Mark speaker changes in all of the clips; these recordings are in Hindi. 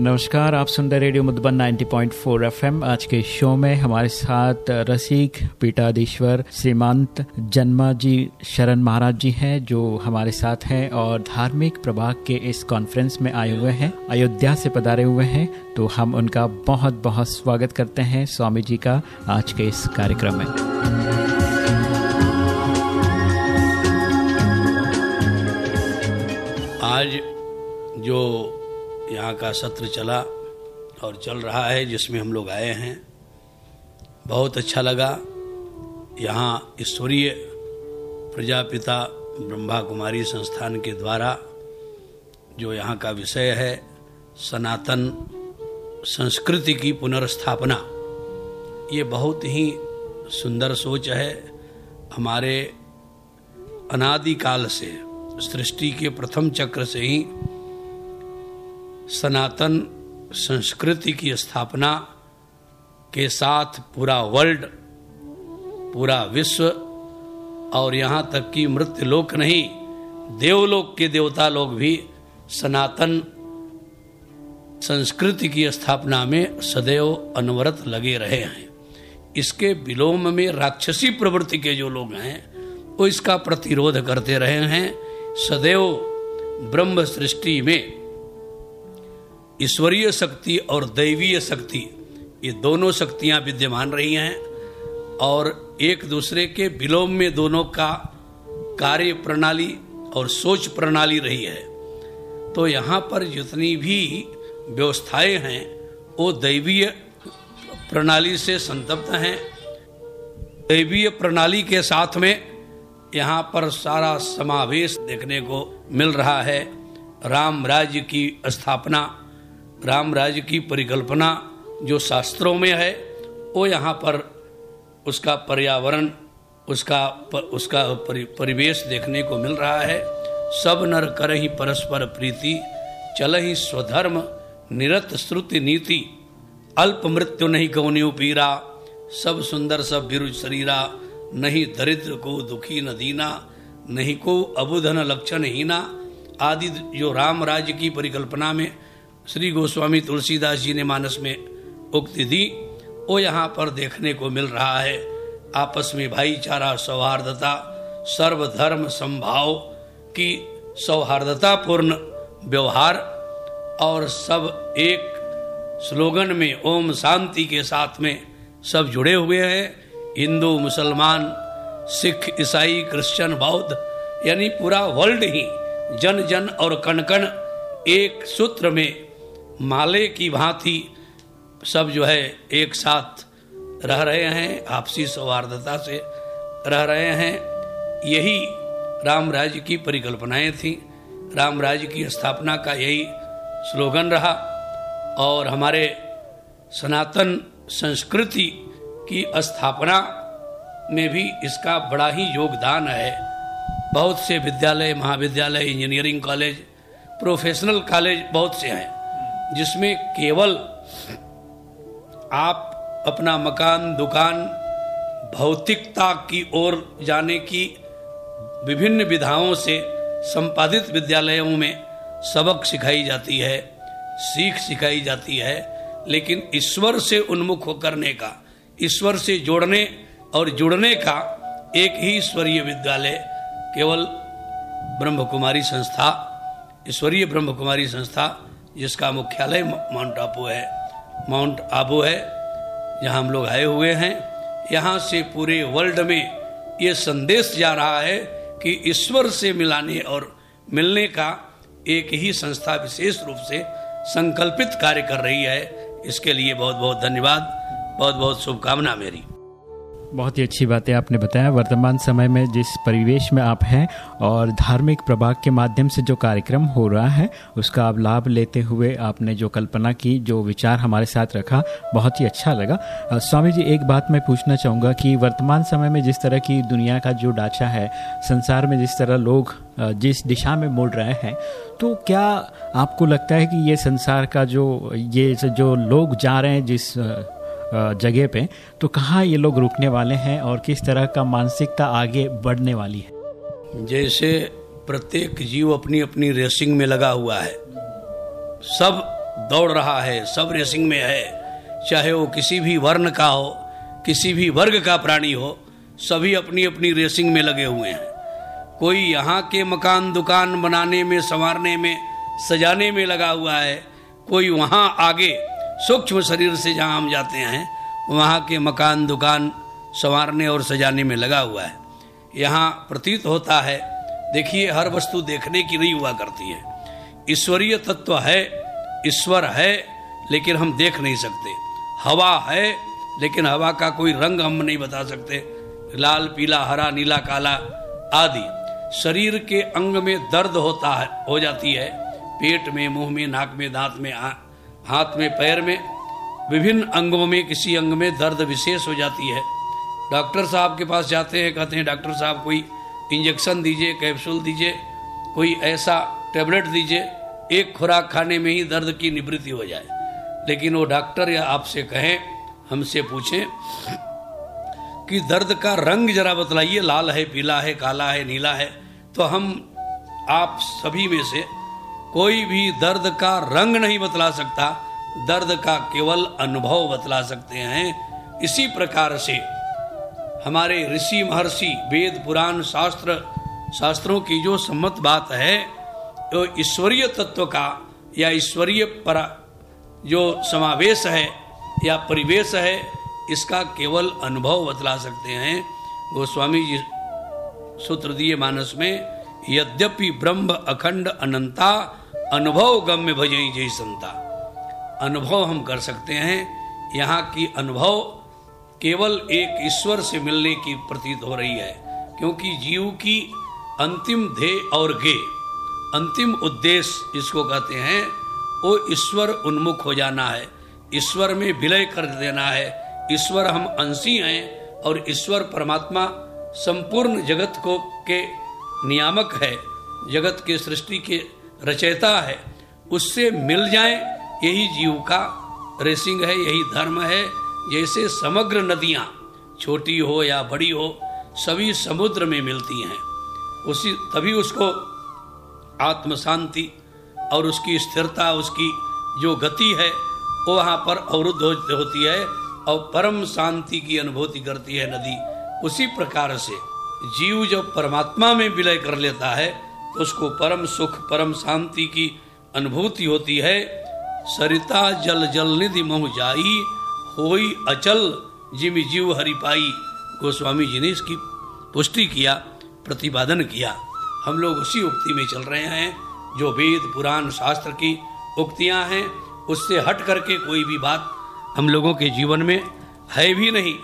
Speaker 1: नमस्कार, आप सुन रहे रेडियो मधुबन 90.4 एफएम। आज के शो में हमारे साथ रसिक, पीठाधीश्वर सीमांत जन्मा जी शरण महाराज जी हैं, जो हमारे साथ हैं और धार्मिक प्रभाग के इस कॉन्फ्रेंस में आए हुए हैं, अयोध्या से पधारे हुए हैं। तो हम उनका बहुत बहुत स्वागत करते हैं स्वामी जी का आज के इस कार्यक्रम में।
Speaker 2: आज जो यहाँ का सत्र चला और चल रहा है, जिसमें हम लोग आए हैं। बहुत अच्छा लगा। यहाँ ईश्वरीय प्रजापिता ब्रह्मा कुमारी संस्थान के द्वारा जो यहाँ का विषय है, सनातन संस्कृति की पुनर्स्थापना, ये बहुत ही सुंदर सोच है हमारे अनादिकाल से, सृष्टि के प्रथम चक्र से ही सनातन संस्कृति की स्थापना के साथ पूरा वर्ल्ड, पूरा विश्व और यहाँ तक कि मृत्यु लोक नहीं, देवलोक के देवता लोग भी सनातन संस्कृति की स्थापना में सदैव अनवरत लगे रहे हैं। इसके विलोम में राक्षसी प्रवृत्ति के जो लोग हैं, वो इसका प्रतिरोध करते रहे हैं। सदैव ब्रह्म सृष्टि में ईश्वरीय शक्ति और दैवीय शक्ति, ये दोनों शक्तियाँ विद्यमान रही हैं और एक दूसरे के विलोम में दोनों का कार्य प्रणाली और सोच प्रणाली रही है। तो यहाँ पर जितनी भी व्यवस्थाएँ हैं, वो दैवीय प्रणाली से संतप्त हैं। दैवीय प्रणाली के साथ में यहाँ पर सारा समावेश देखने को मिल रहा है। राम राज्य की स्थापना राम राज्य की परिकल्पना जो शास्त्रों में है वो यहाँ पर उसका पर्यावरण उसका उसका परि, परिवेश देखने को मिल रहा है। सब नर कर ही परस्पर प्रीति चल ही स्वधर्म निरत श्रुति नीति। अल्प मृत्यु नहीं कौन्यु पीरा सब सुंदर सब विरुज शरीरा नहीं दरिद्र को दुखी न दीना नहीं को अबुधन लक्षण हीना। आदि जो राम राज्य की परिकल्पना में श्री गोस्वामी तुलसीदास जी ने मानस में उक्ति दी वो यहाँ पर देखने को मिल रहा है, आपस में भाईचारा, सौहार्दता, सर्वधर्म संभाव की सौहार्दता पूर्ण व्यवहार और सब एक स्लोगन में ओम शांति के साथ में सब जुड़े हुए हैं। हिंदू, मुसलमान, सिख, ईसाई, क्रिश्चियन, बौद्ध, यानी पूरा वर्ल्ड ही जन जन और कण कण एक सूत्र में माले की भांति सब जो है एक साथ रह रहे हैं, आपसी सौहार्दता से रह रहे हैं। यही राम राज्य की परिकल्पनाएँ थी। राम राज्य की स्थापना का यही स्लोगन रहा और हमारे सनातन संस्कृति की स्थापना में भी इसका बड़ा ही योगदान है। बहुत से विद्यालय, महाविद्यालय, इंजीनियरिंग कॉलेज, प्रोफेशनल कॉलेज बहुत से हैं। जिसमें केवल आप अपना मकान, दुकान, भौतिकता की ओर जाने की विभिन्न विधाओं से संपादित विद्यालयों में सबक सिखाई जाती है, सीख सिखाई जाती है, लेकिन ईश्वर से उन्मुख करने का, ईश्वर से जोड़ने और जुड़ने का एक ही ईश्वरीय विद्यालय केवल ब्रह्म कुमारी संस्था, ईश्वरीय ब्रह्म कुमारी संस्था जिसका मुख्यालय माउंट आबू है। माउंट आबू है, जहाँ हम लोग आए हुए हैं। यहाँ से पूरे वर्ल्ड में ये संदेश जा रहा है कि ईश्वर से मिलाने और मिलने का एक ही संस्था विशेष रूप से संकल्पित कार्य कर रही है। इसके लिए बहुत बहुत धन्यवाद। बहुत बहुत शुभकामना मेरी।
Speaker 1: बहुत ही अच्छी बातें आपने बताया। वर्तमान समय में जिस परिवेश में आप हैं और धार्मिक प्रभाग के माध्यम से जो कार्यक्रम हो रहा है, उसका आप लाभ लेते हुए आपने जो कल्पना की, जो विचार हमारे साथ रखा, बहुत ही अच्छा लगा। स्वामी जी, एक बात मैं पूछना चाहूँगा कि वर्तमान समय में जिस तरह की दुनिया का जो ढांचा है, संसार में जिस तरह लोग जिस दिशा में मुड़ रहे हैं तो क्या आपको लगता है कि ये संसार का जो, ये जो लोग जा रहे हैं, जिस जगह पे तो कहाँ ये लोग रुकने वाले हैं और किस तरह का मानसिकता आगे बढ़ने वाली है?
Speaker 2: जैसे प्रत्येक जीव अपनी अपनी रेसिंग में लगा हुआ है। सब दौड़ रहा है, सब रेसिंग में है। चाहे वो किसी भी वर्ण का हो, किसी भी वर्ग का प्राणी हो, सभी अपनी अपनी रेसिंग में लगे हुए हैं। कोई यहाँ के मकान, दुकान बनाने में, संवारने में, सजाने में लगा हुआ है। कोई वहाँ आगे सूक्ष्म शरीर से जहाँ हम जाते हैं, वहाँ के मकान दुकान संवारने और सजाने में लगा हुआ है। यहाँ प्रतीत होता है, देखिए, हर वस्तु देखने की नहीं हुआ करती है। ईश्वरीय तत्व है, ईश्वर है, लेकिन हम देख नहीं सकते। हवा है, लेकिन हवा का कोई रंग हम नहीं बता सकते। लाल, पीला, हरा, नीला, काला आदि। शरीर के अंग में दर्द होता है, हो जाती है। पेट में, मुँह में, नाक में, दांत में हाथ में, पैर में, विभिन्न अंगों में, किसी अंग में दर्द विशेष हो जाती है। डॉक्टर साहब के पास जाते हैं, कहते हैं, डॉक्टर साहब, कोई इंजेक्शन दीजिए, कैप्सूल दीजिए, कोई ऐसा टेबलेट दीजिए, एक खुराक खाने में ही दर्द की निवृत्ति हो जाए। लेकिन वो डॉक्टर या आपसे कहें, हमसे पूछें कि दर्द का रंग जरा बतलाइए, लाल है, पीला है, काला है, नीला है तो हम आप सभी में से कोई भी दर्द का रंग नहीं बतला सकता, दर्द का केवल अनुभव बतला सकते हैं। इसी प्रकार से हमारे ऋषि महर्षि वेद पुराण शास्त्र, शास्त्रों की जो सम्मत बात है तो ईश्वरीय तत्व का या ईश्वरीय पर, जो समावेश है या परिवेश है, इसका केवल अनुभव बतला सकते हैं। गोस्वामी जी, सूत्र दिए मानस में यद्यपि ब्रह्म अखंड अनंता, अनुभव गम्य भजई जय संता। अनुभव हम कर सकते हैं, यहाँ की अनुभव केवल एक ईश्वर से मिलने की प्रतीत हो रही है, क्योंकि जीव की अंतिम ध्येय और गे अंतिम उद्देश्य इसको कहते हैं, वो ईश्वर उन्मुख हो जाना है। ईश्वर में विलय कर देना है। ईश्वर हम अंशी हैं और ईश्वर परमात्मा संपूर्ण जगत को के नियामक है, जगत के सृष्टि के रचयिता है, उससे मिल जाए यही जीव का रेसिंग है, यही धर्म है, जैसे समग्र नदियाँ छोटी हो या बड़ी हो, सभी समुद्र में मिलती हैं। उसी, तभी उसको आत्म शांति और उसकी स्थिरता, उसकी जो गति है, वो वहाँ पर अवरुद्ध होती है और परम शांति की अनुभूति करती है नदी। उसी प्रकार से जीव जब परमात्मा में विलय कर लेता है तो उसको परम सुख, परम शांति की अनुभूति होती है। सरिता जल जल निधि मोह जाई, होई अचल जिम जीव हरि पाई। गोस्वामी जी ने इसकी पुष्टि किया, प्रतिपादन किया। हम लोग उसी उक्ति में चल रहे हैं, जो वेद, पुराण, शास्त्र की उक्तियाँ हैं, उससे हट करके कोई भी बात हम लोगों के जीवन में है भी नहीं।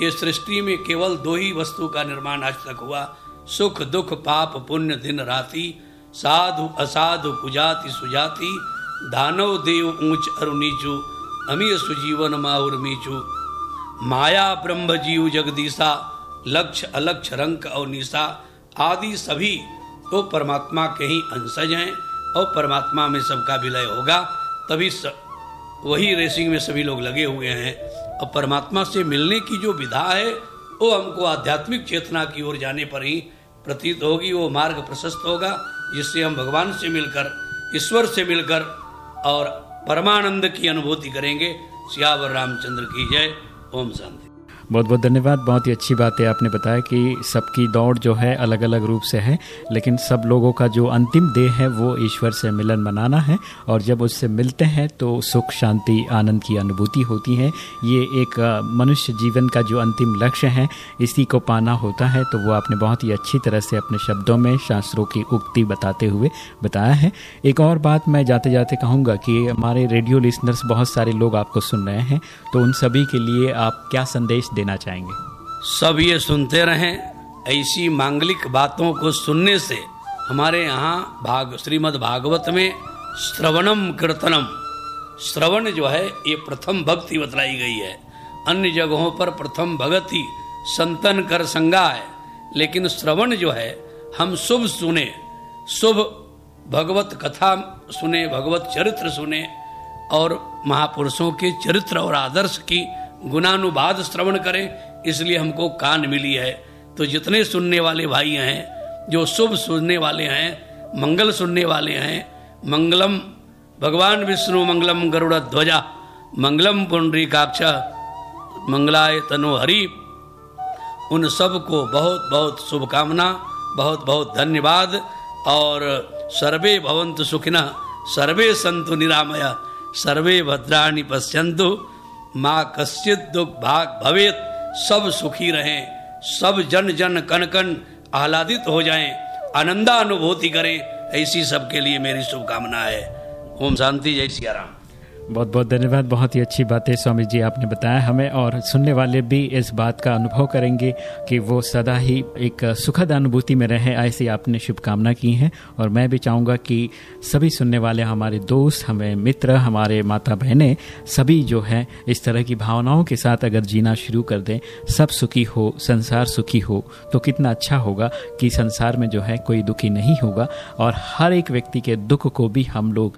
Speaker 2: ये सृष्टि में केवल दो ही वस्तु का निर्माण आज तक हुआ। सुख, दुख, पाप, पुण्य, दिन, राति। साधु, असाधु कुजाति सुजाति। दानव, देव, ऊंच, अरु, नीचु। अमीय सुजीवन मीचु। माया, ब्रह्म, जीव, जगदीशा। लक्ष्य अलक्ष रंक और निशा। आदि सभी तो परमात्मा के ही अंशज हैं और परमात्मा में सबका विलय होगा। तभी वही रेसिंग में सभी लोग लगे हुए हैं। और परमात्मा से मिलने की जो विधा है, वो हमको आध्यात्मिक चेतना की ओर जाने पर ही प्रतीत होगी, वो मार्ग प्रशस्त होगा, जिससे हम भगवान से मिलकर, ईश्वर से मिलकर और परमानंद की अनुभूति करेंगे। श्यावर रामचंद्र की जय। ओम शांति।
Speaker 1: बहुत बहुत धन्यवाद। बहुत ही अच्छी बात है। आपने बताया कि सबकी दौड़ जो है अलग अलग रूप से है, लेकिन सब लोगों का जो अंतिम देह है, वो ईश्वर से मिलन मनाना है और जब उससे मिलते हैं तो सुख, शांति, आनंद की अनुभूति होती है। ये एक मनुष्य जीवन का जो अंतिम लक्ष्य है, इसी को पाना होता है। तो वो आपने बहुत ही अच्छी तरह से अपने शब्दों में, शास्त्रों की उक्ति बताते हुए बताया है। एक और बात मैं जाते जाते कहूँगा कि हमारे रेडियो लिसनर्स बहुत सारे लोग आपको सुन रहे हैं। तो उन सभी के लिए आप क्या संदेश देना चाहेंगे।
Speaker 2: सब ये सुनते रहें, ऐसी मांगलिक बातों को सुनने से हमारे यहाँ भाग, श्रीमद् भागवत में श्रवणम कीर्तनम। श्रवण जो है, ये प्रथम भक्ति बतलाई गई है। अन्य जगहों पर प्रथम भगति संतन कर संगा है, लेकिन श्रवण जो है, हम शुभ सुने। शुभ भगवत कथा सुने, भगवत चरित्र सुने, और महापुरुषों के चरित्र और आदर्श की गुणानुवाद श्रवण करें, इसलिए हमको कान मिली है। तो जितने सुनने वाले भाई हैं, जो शुभ सुनने वाले हैं, मंगल सुनने वाले हैं, मंगलम, भगवान विष्णु, मंगलम गरुड़ ध्वजा, मंगलम पुंडरी काक्ष, मंगलाय तनु हरि, उन सबको बहुत बहुत शुभकामना बहुत बहुत धन्यवाद। और सर्वे भवंतु सुखिना, सर्वे संतु निरामया, सर्वे भद्राणी पश्यंतु माँ कश्चित दुख भाग भवेत, सब सुखी रहें, सब जन जन कन कन आह्लादित हो जाएँ, आनंदानुभूति करें, ऐसी सबके लिए मेरी शुभकामना है। ओम शांति, जय सिया राम।
Speaker 1: बहुत बहुत धन्यवाद, बहुत ही अच्छी बातें स्वामी जी आपने बताया हमें और सुनने वाले भी इस बात का अनुभव करेंगे कि वो सदा ही एक सुखद अनुभूति में रहें, ऐसी आपने शुभकामना की हैं। और मैं भी चाहूँगा कि सभी सुनने वाले, हमारे दोस्त, हमें मित्र, हमारे माता बहनें सभी जो हैं, इस तरह की भावनाओं के साथ अगर जीना शुरू कर दें, सब सुखी हो, संसार सुखी हो तो कितना अच्छा होगा कि संसार में जो है कोई दुखी नहीं होगा। और हर एक व्यक्ति के दुख को भी हम लोग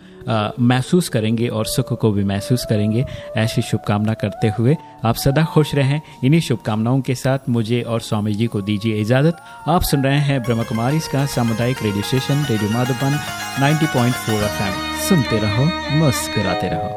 Speaker 1: महसूस करेंगे और सुख को भी महसूस करेंगे। ऐसी शुभकामना करते हुए आप सदा खुश रहें। इन्हीं शुभकामनाओं के साथ मुझे और स्वामी जी को दीजिए इजाज़त। आप सुन रहे हैं ब्रह्म कुमारी इसका सामुदायिक radio station, radio Madhuban 90.4 FM. सुनते रहो, मुस्कुराते रहो।